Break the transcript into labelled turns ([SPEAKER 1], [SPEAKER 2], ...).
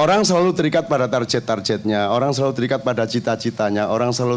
[SPEAKER 1] Orang selalu terikat pada target-targetnya, orang selalu terikat pada cita-citanya, orang selalu